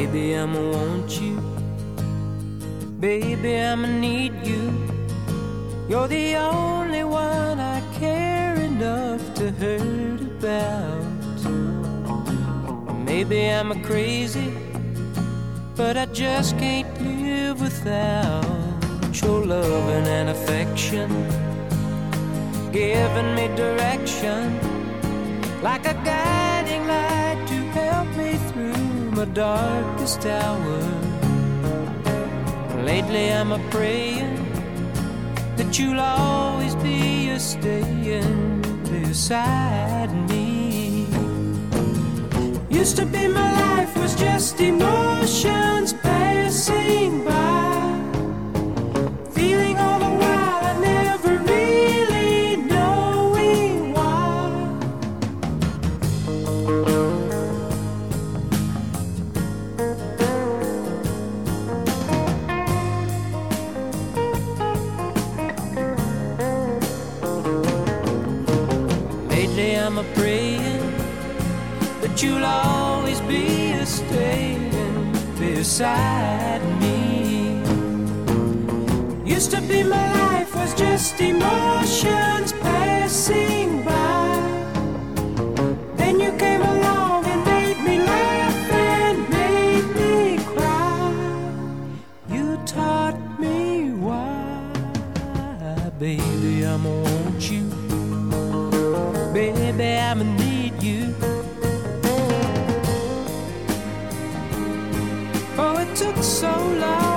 Baby, I'ma want you. Baby, I'ma need you. You're the only one I care enough to hurt about. Maybe I'm a crazy, but I just can't live without your loving and affection, giving me direction like a guiding light my darkest hour. Lately I'm a praying that you'll always be a staying beside me. Used to be my life was just emotions I'm a praying that you'll always be a staying beside me. Used to be my life was just emotions passing by. Then you came along and made me laugh and made me cry. You taught me why, baby, I'ma want you. Baby, I'ma need you. Oh, it took so long